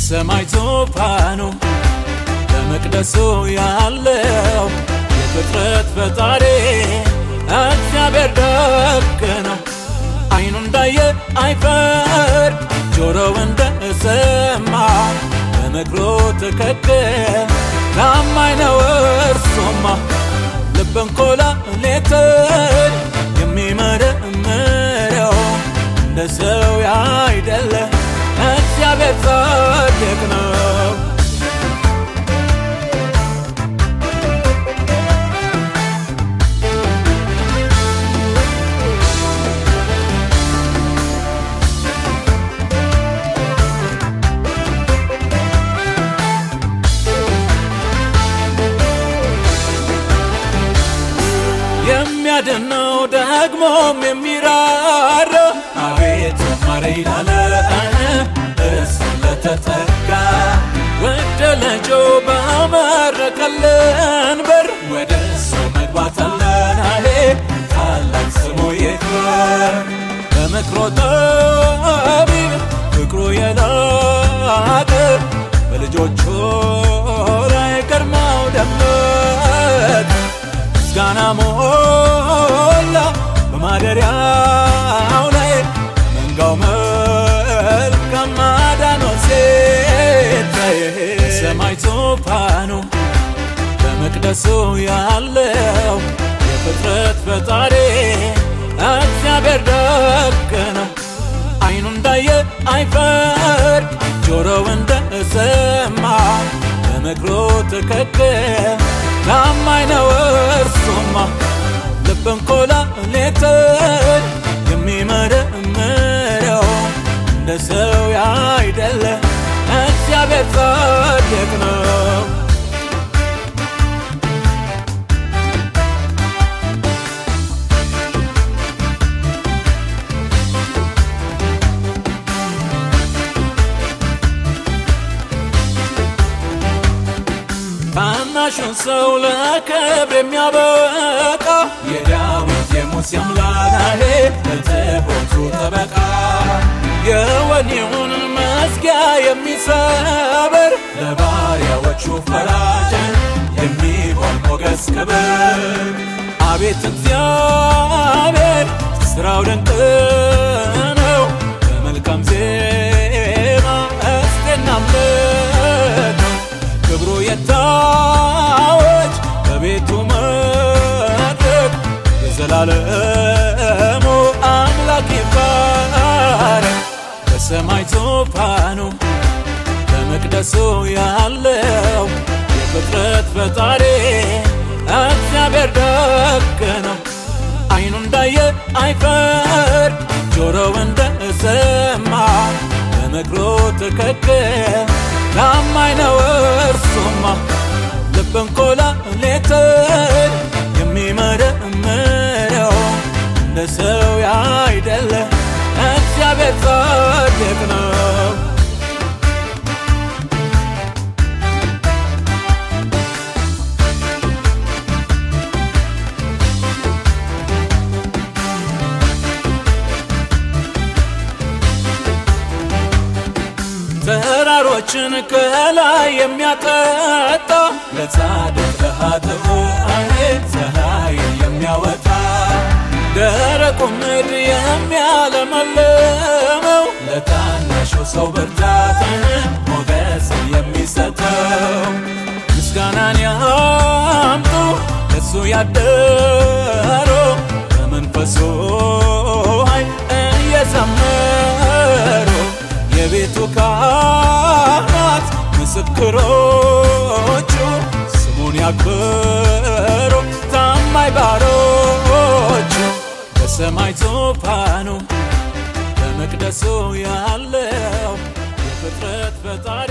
በሰማይ ዙፋኑ በመቅደሱ ያለው የፍጥረት ፈጣሪ እግዚአብሔር ደግ ነው። አይኑ እንዳየ አይፈርድ፣ ጆሮው እንደሰማ በምክሩ ትክክል ታማኝ ነው እርሱማ። ልብን ኮላሌትን የሚመረምረው እንደ ሰው ያይደለ እግዚአብሔር የሚያድነው ደግሞም የሚራራ አቤት ማረኝ ላለ እሱ ለተጠጋ ወደ ልጁ ባመረቀልን በር ወደ እሱ መግባት አለን። አሄ ታላቅ ስሙ ይክበር። በምክሮ ጠቢብ ፍቅሩ የላቀ በልጆቹ ላይ ግርማው ደመቀ ምስጋና በማደሪያው ላይ መንጋው መልካም ማዳኖ ሲታይ ሰማይ ዙፋኑ በመቅደሱ ያለው የፍጥረት ፈጣሪ እግዚአብሔር ደግ ነው። አይኑ እንዳየ አይፈርድ፣ ጆሮው እንደሰማ በምክሩ ትክክል እግዚአብሔር ጻድቅ ነው። ታናሹን ሰው ለክብር የሚያበቃ የዳዊት የሙሴ አምላክ ለትሑቱ ጠበቃ የወኔውን መዝጊያ የሚሰብር ለባሪያዎቹ ፈራጅ የሚሆን ሞገስ ክብር። አቤት እግዚአብሔር ስራው ድንቅ በሰማይ ዙፋኑ በመቅደሱ ያለው የፍጥረት ፈጣሪ እግዚአብሔር ደግ ነው። አይኑ እንዳየ አይፈርድ፣ ጆሮው እንደሰማ በምክሩ ትክክል ታማኝ ነው እርሱማ። ልብን ኮላሌትን የሚመረምረው ተራሮችን ከላይ የሚያጠጣ ለጻድቅ ለኃጥኡ ፀሐይን የሚያወጣ ደረቁ ምድር የሚያለመልመው ለታናሹ ሰው ብርታት ሞገስን የሚሰጠው ምስጋናን ያምጡ ለሱ ያደሩ ያክብሩ ታማኝ ባሮቹ በሰማይ ዙፋኑ በመቅደሱ ያለው የፍጥረት ፈጣሪ